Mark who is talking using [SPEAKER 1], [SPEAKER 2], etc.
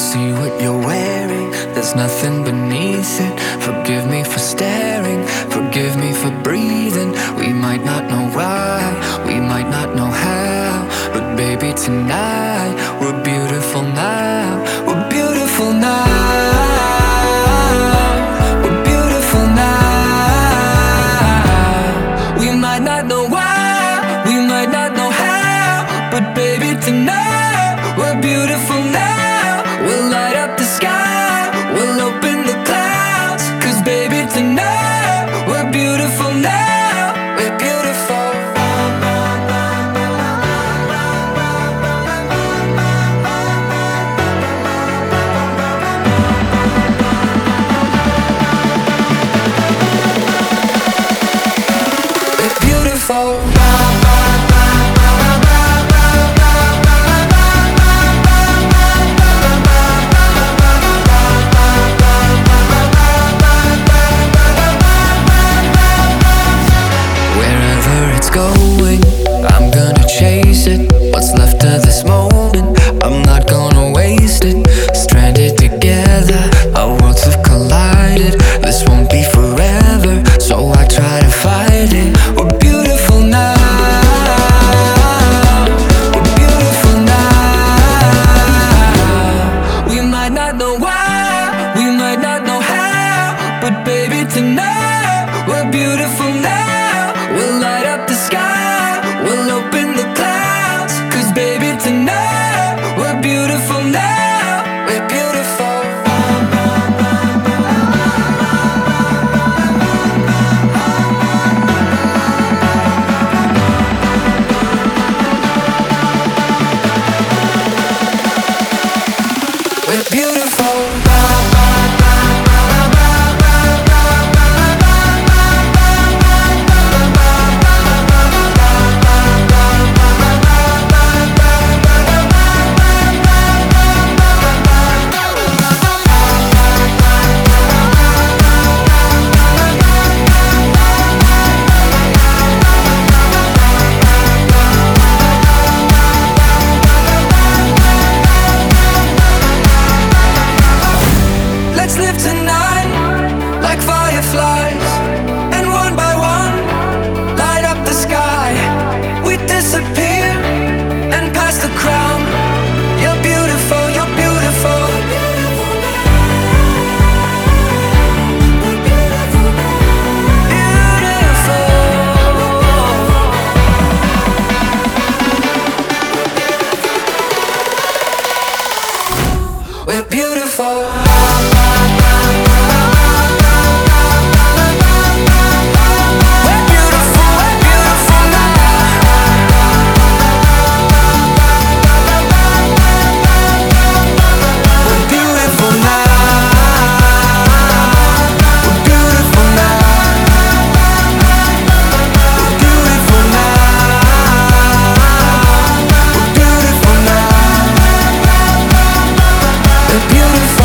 [SPEAKER 1] see what you're wearing. There's nothing beneath it. Forgive me for staring. Forgive me for breathing. We might not know why. We might not know how. But baby, tonight we're beautiful now. We're beautiful now. We're beautiful now. We might not know why. We might not know how. But baby, tonight going, tonight we're beautiful now. We'll light up the sky, we'll open the clouds. Cause baby, tonight we're beautiful now. We're beautiful. We're beautiful. beautiful